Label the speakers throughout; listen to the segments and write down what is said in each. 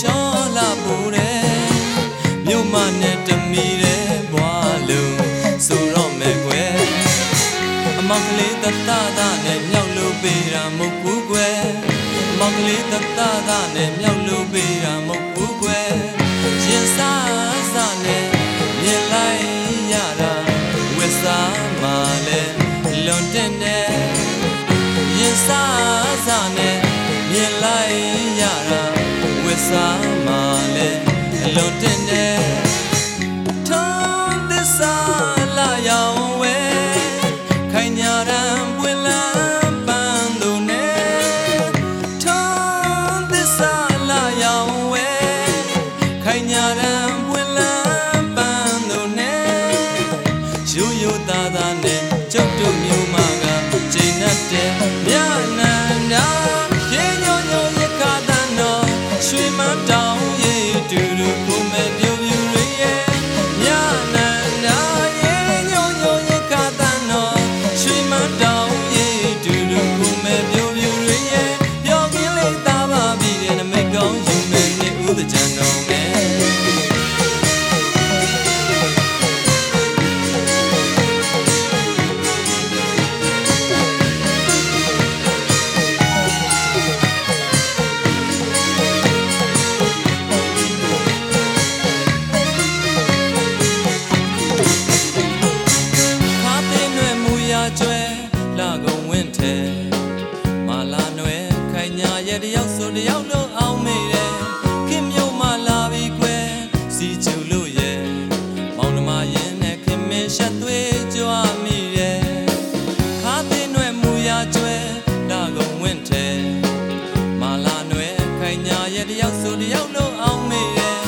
Speaker 1: ချောလာပိုးတယ်မြို့မနဲ့တမီတဲ့ဘွာလုံးဆိုတော့မယ်ကွယ်အမောက်ကလေးတတတာနဲ့မြောက်လို့ပေးတာမဟုတ်ဘူးကွယ်အမောက်ကလေးတတတာနဲ့မြောက်လို့ပေးတာမဟုတ်ဘူးကွယ်ရင်စားစားနဲ့မြင်လိုက် စားမှလည်းလွန်တဲ့နဲ့ထုံးသစ္စာလာရောင်ဝဲခိုင်ညာရန်ပွင့်လန်းပန်းတို့နဲ့ထုံးသစ္စာလာရောင်ဝဲခိုင်ညာရန်ပွင့်လန်းပန်းတို့နဲ့ရိုးရိုးသားသားနဲ့ကျုပ်တို့ ကောင်းယူမဲ့နေဦးတဲ့ကြံတော် ယောက်ဆိုတယောက်လုံးအောင်မေတယ်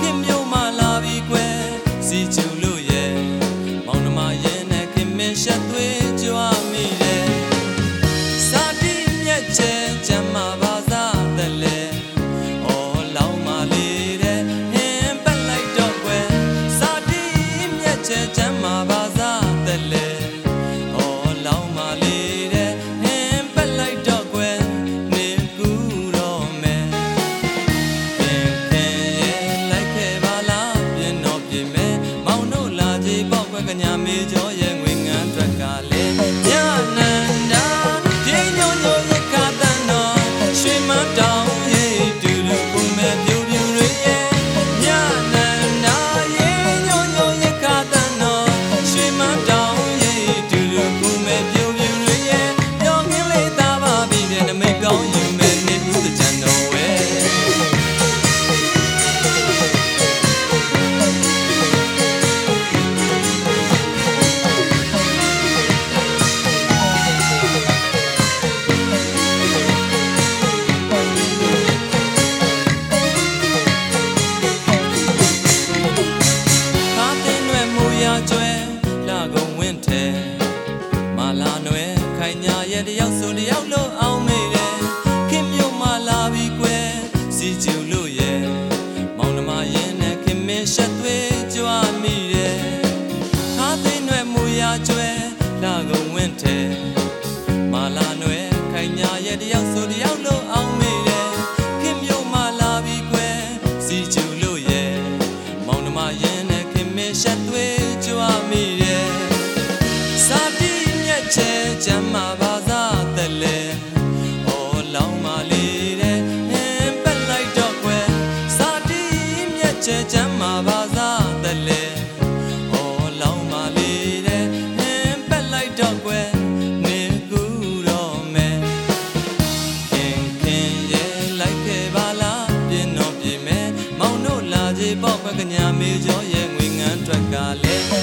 Speaker 1: ခင်မျိုးမလာပြီကွယ်စီချူလို့ရဲ့မောင်နှမရဲ့နဲ့ခင်မင်းရှက်သွေး ညာရဲ့တယောက်ဆိုတယောက်လို့အောင်မေတယ်ခင်မျိုးမလာပြီကွယ်စီကျူလို့ရဲ့မောင်နှမရင်နဲ့ခင်မင်းရှက်သွေး မ်းမပါစားတယ်လေအော်လောင်းမလေးတဲ့ဟင်းပက်လိုက်တော့ကွယ်စာတိမြက်ချဲချမ်းမပါစားတယ်လေအော်လောင်းမလေးတဲ့ဟင်းပက်လိုက်တော့ကွယ်နေကူတော့မယ်ခင်ခင်ရဲ့လိုက်ခဲ့ပါလားပြင်းတော့ပြင်မဲ့မောင်တို့လာကြည့်ပေါ့ကွက်ကညာမေကျော်ရဲ့ငွေငန်းအတွက်ကလည်း